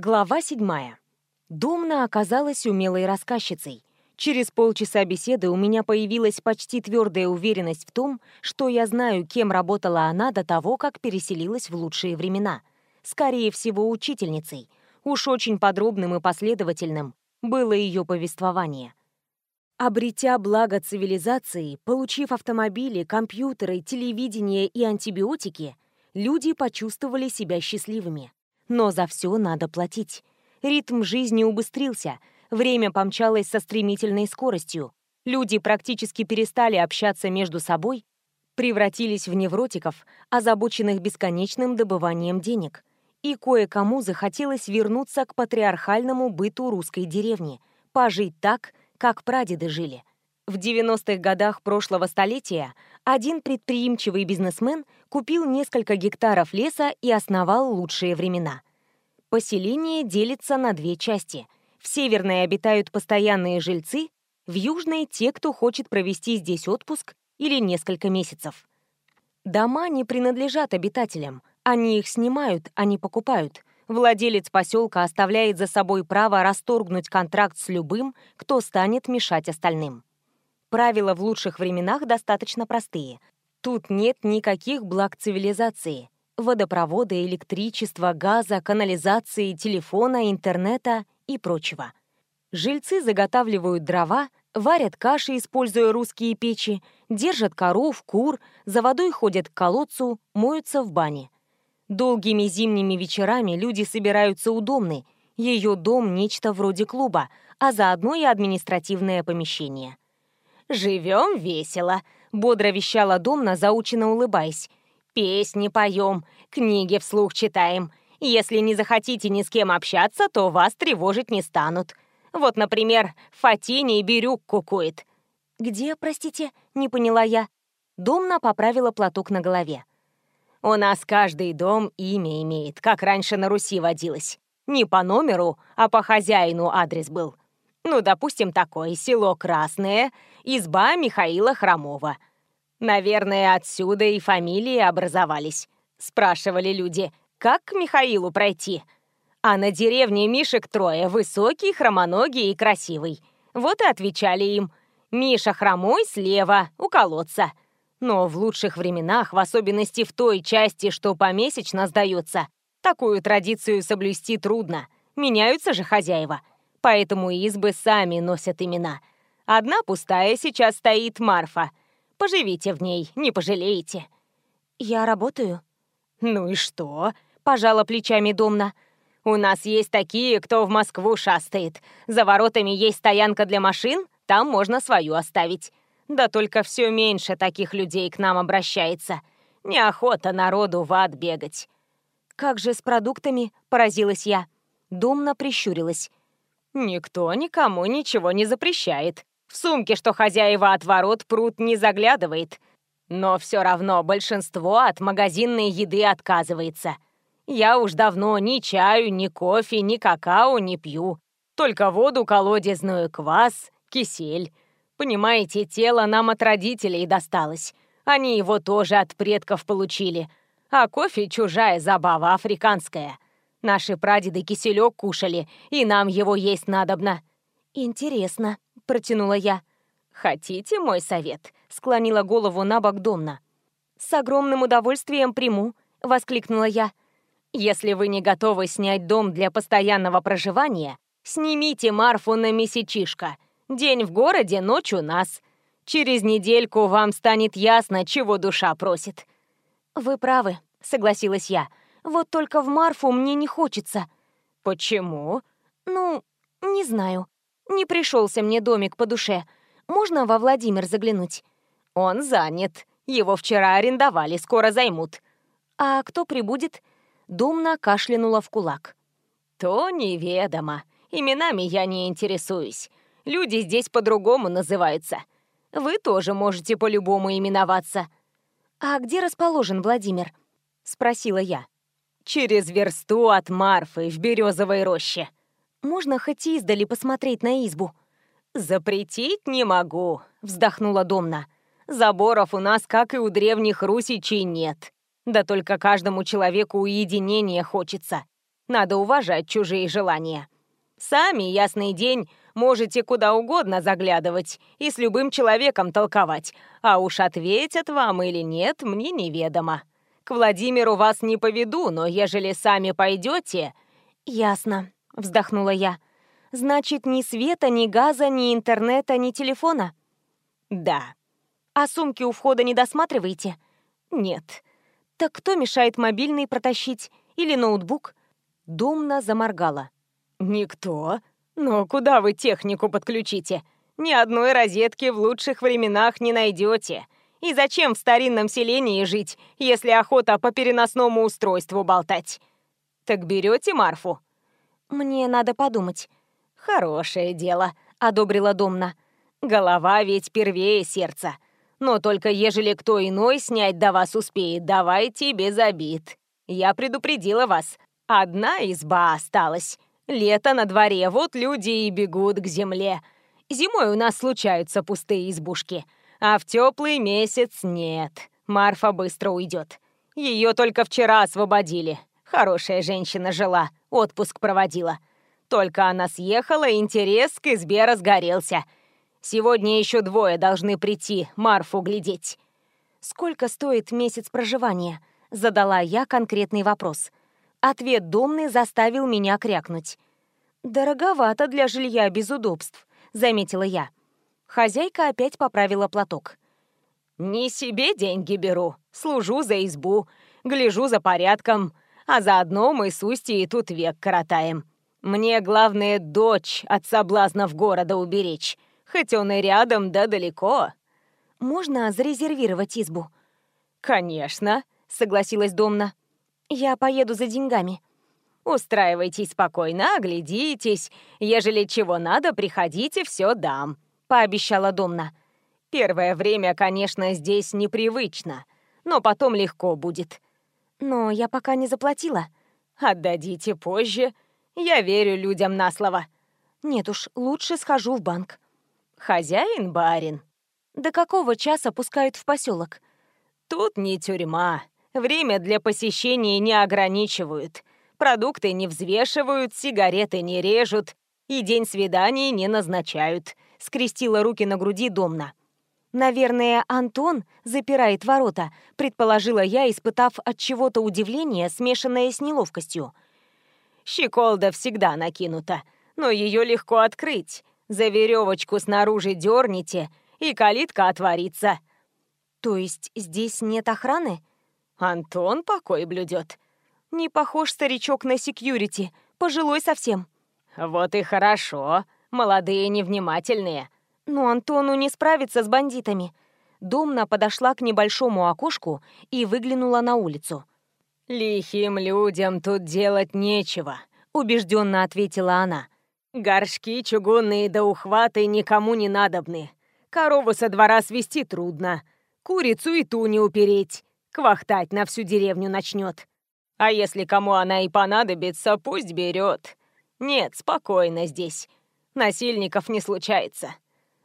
Глава седьмая. Домна оказалась умелой рассказчицей. Через полчаса беседы у меня появилась почти твердая уверенность в том, что я знаю, кем работала она до того, как переселилась в лучшие времена. Скорее всего, учительницей. Уж очень подробным и последовательным было ее повествование. Обретя благо цивилизации, получив автомобили, компьютеры, телевидение и антибиотики, люди почувствовали себя счастливыми. Но за все надо платить. Ритм жизни убыстрился, время помчалось со стремительной скоростью. Люди практически перестали общаться между собой, превратились в невротиков, озабоченных бесконечным добыванием денег. И кое-кому захотелось вернуться к патриархальному быту русской деревни, пожить так, как прадеды жили. В 90-х годах прошлого столетия один предприимчивый бизнесмен купил несколько гектаров леса и основал лучшие времена. Поселение делится на две части. В северной обитают постоянные жильцы, в южной — те, кто хочет провести здесь отпуск или несколько месяцев. Дома не принадлежат обитателям, они их снимают, а не покупают. Владелец поселка оставляет за собой право расторгнуть контракт с любым, кто станет мешать остальным. Правила в лучших временах достаточно простые. Тут нет никаких благ цивилизации. Водопровода, электричества, газа, канализации, телефона, интернета и прочего. Жильцы заготавливают дрова, варят каши, используя русские печи, держат коров, кур, за водой ходят к колодцу, моются в бане. Долгими зимними вечерами люди собираются у Домны. Ее дом – нечто вроде клуба, а заодно и административное помещение. «Живем весело», — бодро вещала Домна, заученно улыбаясь. «Песни поем, книги вслух читаем. Если не захотите ни с кем общаться, то вас тревожить не станут. Вот, например, Фатини и Бирюк кукует». «Где, простите?» — не поняла я. Домна поправила платок на голове. «У нас каждый дом имя имеет, как раньше на Руси водилось. Не по номеру, а по хозяину адрес был. Ну, допустим, такое село Красное, изба Михаила Хромова. Наверное, отсюда и фамилии образовались. Спрашивали люди, как к Михаилу пройти? А на деревне Мишек трое, высокий, хромоногий и красивый. Вот и отвечали им. Миша хромой слева, у колодца. Но в лучших временах, в особенности в той части, что помесячно сдается, такую традицию соблюсти трудно. Меняются же хозяева поэтому избы сами носят имена. Одна пустая сейчас стоит Марфа. Поживите в ней, не пожалеете». «Я работаю». «Ну и что?» — пожала плечами Домна. «У нас есть такие, кто в Москву шастает. За воротами есть стоянка для машин, там можно свою оставить. Да только все меньше таких людей к нам обращается. Неохота народу в ад бегать». «Как же с продуктами?» — поразилась я. Домна прищурилась. Никто никому ничего не запрещает. В сумке, что хозяева от ворот пруд не заглядывает. Но все равно большинство от магазинной еды отказывается. Я уж давно ни чаю, ни кофе, ни какао не пью. Только воду колодезную, квас, кисель. Понимаете, тело нам от родителей досталось. Они его тоже от предков получили. А кофе — чужая забава африканская. Наши прадеды киселек кушали, и нам его есть надобно». «Интересно», — протянула я. «Хотите мой совет?» — склонила голову на бок Домна. «С огромным удовольствием приму», — воскликнула я. «Если вы не готовы снять дом для постоянного проживания, снимите Марфу на месячишко. День в городе, ночь у нас. Через недельку вам станет ясно, чего душа просит». «Вы правы», — согласилась я. Вот только в Марфу мне не хочется. Почему? Ну, не знаю. Не пришелся мне домик по душе. Можно во Владимир заглянуть? Он занят. Его вчера арендовали, скоро займут. А кто прибудет? Думно кашлянула в кулак. То неведомо. Именами я не интересуюсь. Люди здесь по-другому называются. Вы тоже можете по-любому именоваться. А где расположен Владимир? Спросила я через версту от Марфы в березовой роще. Можно хоть издали посмотреть на избу. Запретить не могу, вздохнула Домна. Заборов у нас, как и у древних русичей, нет. Да только каждому человеку уединения хочется. Надо уважать чужие желания. Сами, ясный день, можете куда угодно заглядывать и с любым человеком толковать, а уж ответят вам или нет, мне неведомо. К Владимиру вас не поведу, но ежели сами пойдете...» «Ясно», — вздохнула я. «Значит, ни света, ни газа, ни интернета, ни телефона?» «Да». «А сумки у входа не досматриваете?» «Нет». «Так кто мешает мобильный протащить? Или ноутбук?» Думно заморгала. «Никто. Но куда вы технику подключите? Ни одной розетки в лучших временах не найдете. И зачем в старинном селении жить, если охота по переносному устройству болтать? Так берете Марфу?» «Мне надо подумать». «Хорошее дело», — одобрила Домна. «Голова ведь первее сердца. Но только ежели кто иной снять до вас успеет, давайте без обид. Я предупредила вас. Одна изба осталась. Лето на дворе, вот люди и бегут к земле. Зимой у нас случаются пустые избушки, а в теплый месяц нет. Марфа быстро уйдет. Ее только вчера освободили. Хорошая женщина жила, отпуск проводила. Только она съехала, интерес к избе разгорелся. Сегодня еще двое должны прийти, Марфу глядеть. «Сколько стоит месяц проживания?» Задала я конкретный вопрос. Ответ домный заставил меня крякнуть. «Дороговато для жилья без удобств», — заметила я. Хозяйка опять поправила платок. «Не себе деньги беру, служу за избу, гляжу за порядком, а заодно мы с Устьей тут век коротаем. Мне главное дочь от соблазнов города уберечь, хоть он и рядом, да далеко». «Можно зарезервировать избу?» «Конечно», — согласилась Домна. Я поеду за деньгами. Устраивайтесь спокойно, оглядитесь. Ежели чего надо, приходите, все дам», — пообещала Домна. «Первое время, конечно, здесь непривычно, но потом легко будет». «Но я пока не заплатила». «Отдадите позже. Я верю людям на слово». «Нет уж, лучше схожу в банк». «Хозяин барин». «До какого часа пускают в поселок?» «Тут не тюрьма. Время для посещения не ограничивают. Продукты не взвешивают, сигареты не режут и день свиданий не назначают. Скрестила руки на груди Домна. «Наверное, Антон запирает ворота», — предположила я, испытав от чего-то удивление, смешанное с неловкостью. «Щеколда всегда накинута, но ее легко открыть. За веревочку снаружи дерните, и калитка отворится». «То есть здесь нет охраны?» Антон покой блюдет. Не похож старичок на секьюрити, пожилой совсем. Вот и хорошо, молодые невнимательные. Но Антону не справиться с бандитами. Домна подошла к небольшому окошку и выглянула на улицу. «Лихим людям тут делать нечего», — убежденно ответила она. «Горшки чугунные да ухваты никому не надобны. Корову со двора свести трудно, курицу и ту не упереть квахтать на всю деревню начнет. А если кому она и понадобится, пусть берет. Нет, спокойно здесь. Насильников не случается.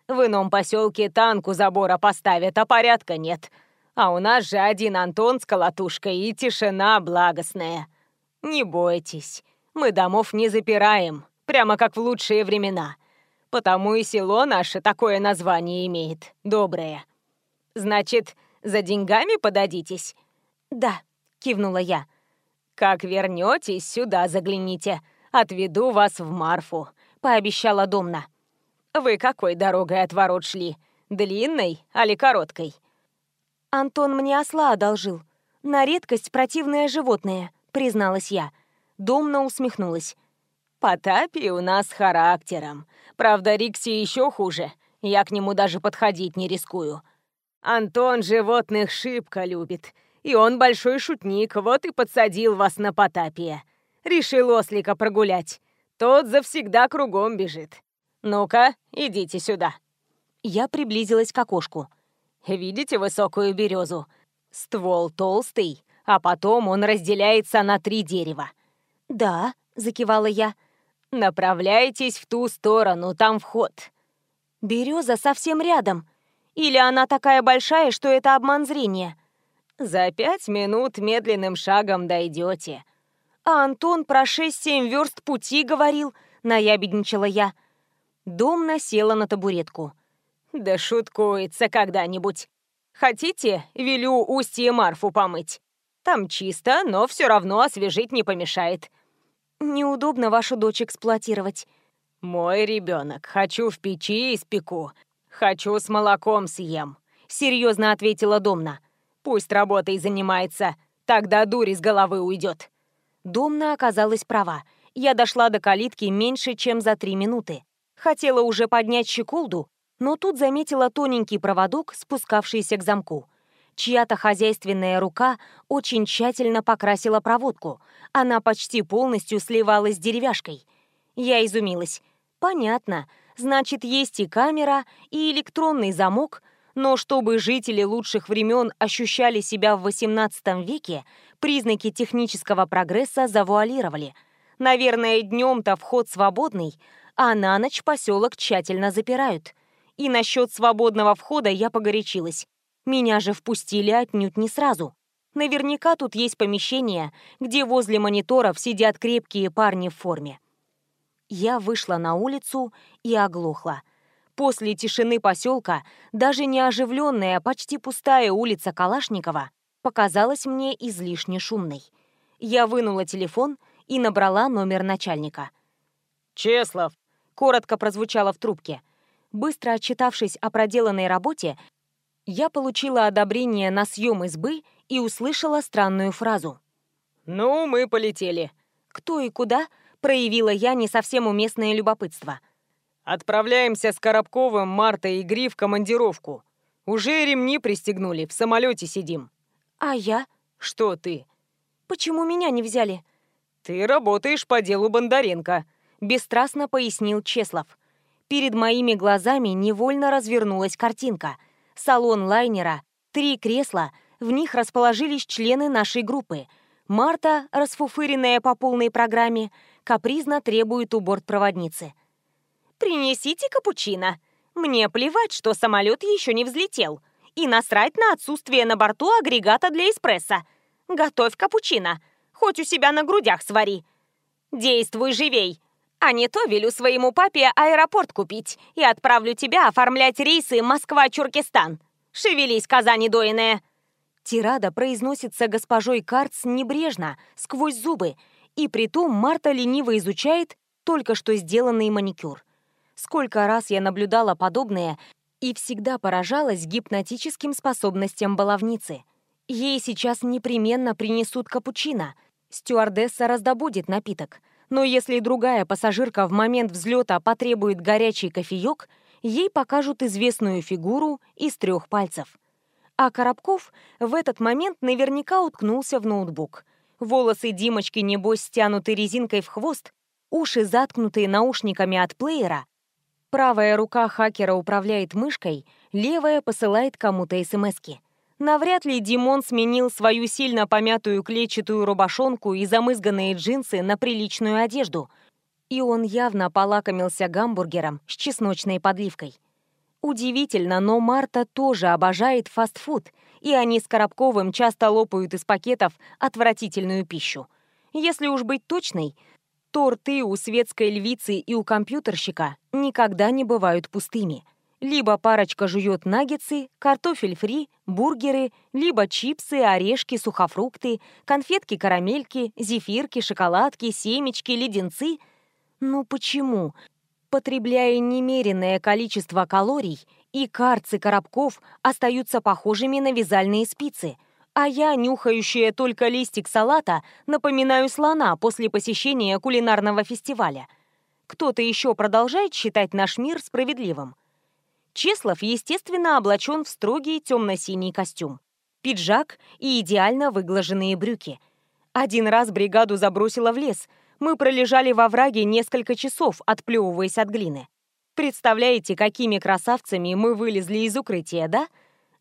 В ином поселке танку забора поставят, а порядка нет. А у нас же один Антон с колотушкой и тишина благостная. Не бойтесь, мы домов не запираем, прямо как в лучшие времена. Потому и село наше такое название имеет, доброе. Значит, за деньгами подадитесь?» «Да», — кивнула я. «Как вернетесь, сюда загляните. Отведу вас в Марфу», — пообещала Домна. «Вы какой дорогой от ворот шли? Длинной, али короткой?» «Антон мне осла одолжил. На редкость противное животное», — призналась я. Домна усмехнулась. «Потапи у нас характером. Правда, Рикси еще хуже. Я к нему даже подходить не рискую. Антон животных шибко любит. И он большой шутник, вот и подсадил вас на Потапия. Решил ослика прогулять. Тот завсегда кругом бежит. Ну-ка, идите сюда. Я приблизилась к окошку. Видите высокую березу? Ствол толстый, а потом он разделяется на три дерева. Да, закивала я. Направляйтесь в ту сторону, там вход. Береза совсем рядом, или она такая большая, что это обман зрения? За пять минут медленным шагом дойдете. А Антон про шесть-семь верст пути говорил, наябедничала я. Домна села на табуретку. Да шуткуется когда-нибудь. Хотите, велю устье Марфу помыть? Там чисто, но все равно освежить не помешает. Неудобно вашу дочь эксплуатировать. Мой ребенок, хочу в печи испеку. Хочу с молоком съем. Серьезно ответила Домна. Пусть работой занимается, тогда дурь из головы уйдет. Домна оказалась права. Я дошла до калитки меньше, чем за три минуты. Хотела уже поднять щеколду, но тут заметила тоненький проводок, спускавшийся к замку. Чья-то хозяйственная рука очень тщательно покрасила проводку. Она почти полностью сливалась с деревяшкой. Я изумилась. Понятно. Значит, есть и камера, и электронный замок, но чтобы жители лучших времен ощущали себя в XVIII веке, признаки технического прогресса завуалировали. Наверное, днем-то вход свободный, а на ночь поселок тщательно запирают. И насчет свободного входа я погорячилась. Меня же впустили отнюдь не сразу. Наверняка тут есть помещение, где возле мониторов сидят крепкие парни в форме. Я вышла на улицу и оглохла. После тишины поселка даже неоживленная, почти пустая улица Калашникова показалась мне излишне шумной. Я вынула телефон и набрала номер начальника. «Чеслов!» — коротко прозвучало в трубке. Быстро отчитавшись о проделанной работе, я получила одобрение на съем избы и услышала странную фразу. «Ну, мы полетели». «Кто и куда?» — проявила я не совсем уместное любопытство. «Отправляемся с Коробковым, Мартой и Гри в командировку. Уже ремни пристегнули, в самолете сидим». «А я?» «Что ты?» «Почему меня не взяли?» «Ты работаешь по делу Бондаренко», — бесстрастно пояснил Чеслов. Перед моими глазами невольно развернулась картинка — салон лайнера, три кресла, в них расположились члены нашей группы. Марта, расфуфыренная по полной программе, капризно требует у бортпроводницы. «Принесите капучино. Мне плевать, что самолет еще не взлетел. И насрать на отсутствие на борту агрегата для эспрессо. Готовь капучино. Хоть у себя на грудях свари. Действуй живей. А не то велю своему папе аэропорт купить и отправлю тебя оформлять рейсы Москва-Чуркистан. Шевелись, коза недоиная!» Тирада произносится госпожой Карц небрежно, сквозь зубы, и притом Марта лениво изучает только что сделанный маникюр. Сколько раз я наблюдала подобное и всегда поражалась гипнотическим способностям баловницы. Ей сейчас непременно принесут капучино. Стюардесса раздобудет напиток — но если другая пассажирка в момент взлета потребует горячий кофеек, ей покажут известную фигуру из трех пальцев. А Коробков в этот момент наверняка уткнулся в ноутбук. Волосы Димочки, небось, стянуты резинкой в хвост, уши заткнутые наушниками от плеера, правая рука хакера управляет мышкой, левая посылает кому-то смски. Навряд ли Димон сменил свою сильно помятую клетчатую рубашонку и замызганные джинсы на приличную одежду. И он явно полакомился гамбургером с чесночной подливкой. Удивительно, но Марта тоже обожает фастфуд, и они с Коробковым часто лопают из пакетов отвратительную пищу. Если уж быть точной, то рты у светской львицы и у компьютерщика никогда не бывают пустыми – либо парочка жует наггетсы, картофель фри, бургеры, либо чипсы, орешки, сухофрукты, конфетки-карамельки, зефирки, шоколадки, семечки, леденцы. Ну почему? Потребляя немеренное количество калорий, и карцы коробков остаются похожими на вязальные спицы, а я, нюхающая только листик салата, напоминаю слона после посещения кулинарного фестиваля. Кто-то еще продолжает считать наш мир справедливым? Чеслов, естественно, облачен в строгий темно-синий костюм, пиджак и идеально выглаженные брюки. Один раз бригаду забросило в лес. Мы пролежали во враге несколько часов, отплевываясь от глины. Представляете, какими красавцами мы вылезли из укрытия, да?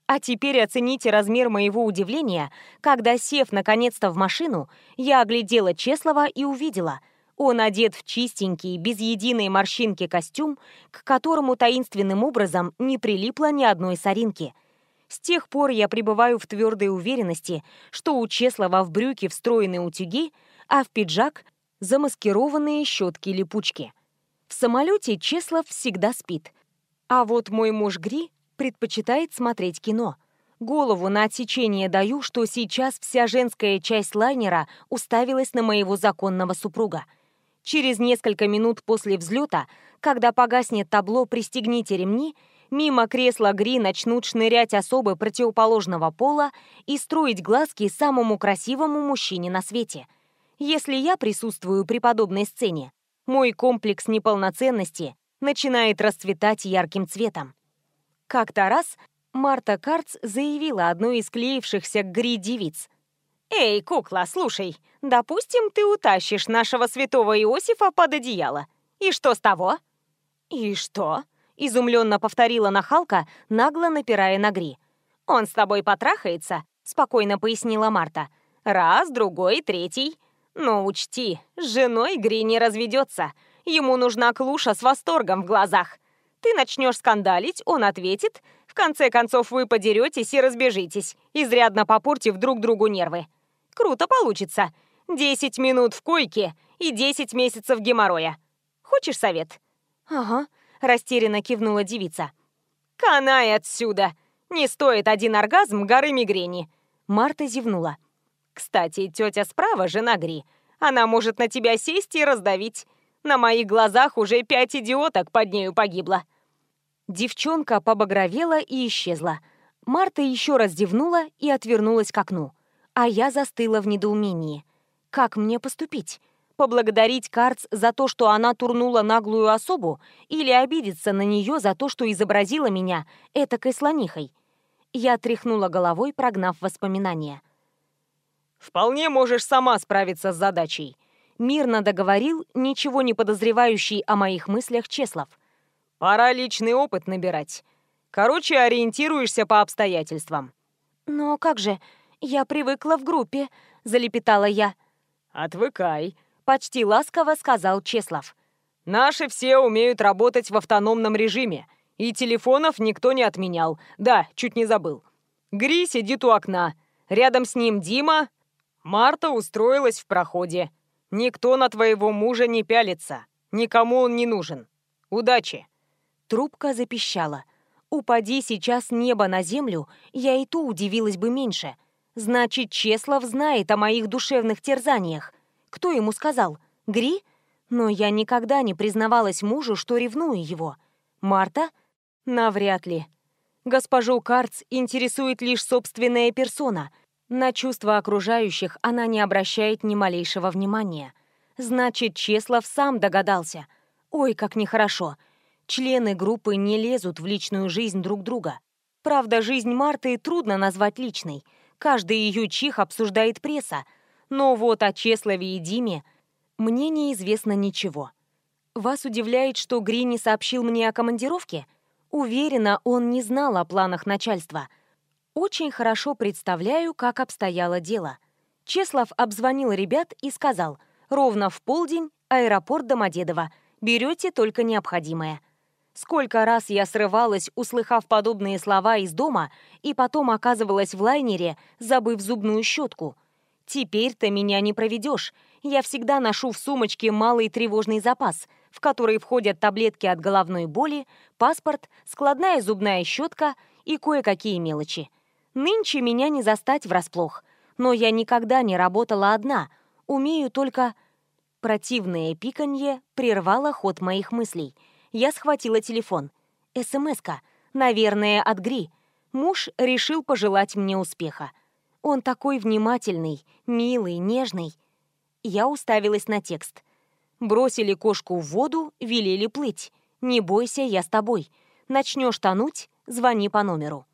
А теперь оцените размер моего удивления, когда, сев наконец-то в машину, я оглядела Чеслова и увидела — он одет в чистенький, без единой морщинки костюм, к которому таинственным образом не прилипло ни одной соринки. С тех пор я пребываю в твердой уверенности, что у Чеслова в брюки встроены утюги, а в пиджак замаскированные щетки-липучки. В самолете Чеслов всегда спит. А вот мой муж Гри предпочитает смотреть кино. Голову на отсечение даю, что сейчас вся женская часть лайнера уставилась на моего законного супруга. Через несколько минут после взлета, когда погаснет табло «Пристегните ремни», мимо кресла Гри начнут шнырять особы противоположного пола и строить глазки самому красивому мужчине на свете. Если я присутствую при подобной сцене, мой комплекс неполноценности начинает расцветать ярким цветом. Как-то раз Марта Карц заявила одной из клеившихся к Гри девиц. «Эй, кукла, слушай, допустим, ты утащишь нашего святого Иосифа под одеяло. И что с того?» «И что?» — изумленно повторила нахалка, нагло напирая на Гри. «Он с тобой потрахается?» — спокойно пояснила Марта. «Раз, другой, третий. Но учти, с женой Гри не разведется. Ему нужна клуша с восторгом в глазах. Ты начнешь скандалить, он ответит. В конце концов вы подеретесь и разбежитесь, изрядно попортив друг другу нервы. Круто получится. Десять минут в койке и десять месяцев геморроя. Хочешь совет? Ага, растерянно кивнула девица. Канай отсюда. Не стоит один оргазм горы мигрени. Марта зевнула. Кстати, тетя справа, жена Гри. Она может на тебя сесть и раздавить. На моих глазах уже пять идиоток под нею погибло. Девчонка побагровела и исчезла. Марта еще раз зевнула и отвернулась к окну. А я застыла в недоумении. Как мне поступить? Поблагодарить Карц за то, что она турнула наглую особу, или обидеться на нее за то, что изобразила меня этакой слонихой? Я тряхнула головой, прогнав воспоминания. «Вполне можешь сама справиться с задачей», — мирно договорил ничего не подозревающий о моих мыслях Чеслов. «Пора личный опыт набирать. Короче, ориентируешься по обстоятельствам». «Но как же? Я привыкла в группе», — залепетала я. «Отвыкай», — почти ласково сказал Чеслов. «Наши все умеют работать в автономном режиме, и телефонов никто не отменял. Да, чуть не забыл. Гри сидит у окна. Рядом с ним Дима, Марта устроилась в проходе. Никто на твоего мужа не пялится. Никому он не нужен. Удачи!» Трубка запищала. «Упади сейчас небо на землю, я и то удивилась бы меньше. Значит, Чеслов знает о моих душевных терзаниях. Кто ему сказал? Гри? Но я никогда не признавалась мужу, что ревную его. Марта? Навряд ли. Госпожу Карц интересует лишь собственная персона — на чувства окружающих она не обращает ни малейшего внимания. Значит, Чеслов сам догадался. Ой, как нехорошо. Члены группы не лезут в личную жизнь друг друга. Правда, жизнь Марты трудно назвать личной. Каждый ее чих обсуждает пресса. Но вот о Чеслове и Диме мне неизвестно ничего. Вас удивляет, что Гри не сообщил мне о командировке? Уверена, он не знал о планах начальства — очень хорошо представляю, как обстояло дело. Чеслов обзвонил ребят и сказал, ровно в полдень аэропорт Домодедово, берете только необходимое. Сколько раз я срывалась, услыхав подобные слова из дома, и потом оказывалась в лайнере, забыв зубную щетку. Теперь-то меня не проведешь. Я всегда ношу в сумочке малый тревожный запас, в который входят таблетки от головной боли, паспорт, складная зубная щетка и кое-какие мелочи. Нынче меня не застать врасплох, но я никогда не работала одна, умею только... Противное пиканье прервало ход моих мыслей. Я схватила телефон. СМС-ка. Наверное, от Гри. Муж решил пожелать мне успеха. Он такой внимательный, милый, нежный. Я уставилась на текст. Бросили кошку в воду, велели плыть. Не бойся, я с тобой. Начнешь тонуть, звони по номеру.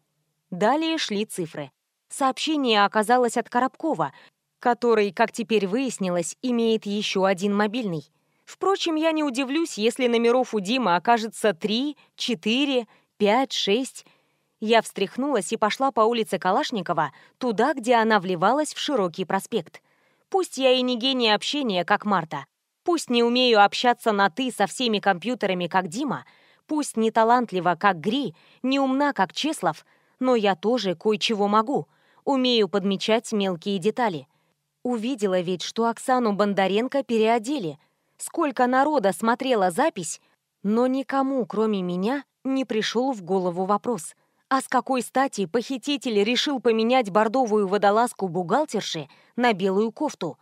Далее шли цифры. Сообщение оказалось от Коробкова, который, как теперь выяснилось, имеет еще один мобильный. Впрочем, я не удивлюсь, если номеров у Димы окажется три, четыре, пять, шесть. Я встряхнулась и пошла по улице Калашникова, туда, где она вливалась в широкий проспект. Пусть я и не гений общения, как Марта, пусть не умею общаться на «ты» со всеми компьютерами, как Дима, пусть не талантлива, как Гри, не умна, как Чеслов — но я тоже кое-чего могу. Умею подмечать мелкие детали. Увидела ведь, что Оксану Бондаренко переодели. Сколько народа смотрела запись, но никому, кроме меня, не пришел в голову вопрос. А с какой стати похититель решил поменять бордовую водолазку бухгалтерши на белую кофту?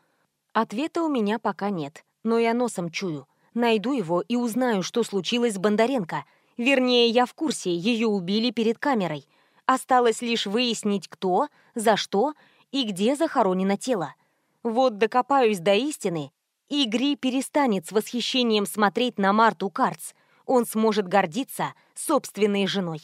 Ответа у меня пока нет, но я носом чую. Найду его и узнаю, что случилось с Бондаренко. Вернее, я в курсе, ее убили перед камерой. Осталось лишь выяснить, кто, за что и где захоронено тело. Вот докопаюсь до истины, и Гри перестанет с восхищением смотреть на Марту Карц. Он сможет гордиться собственной женой.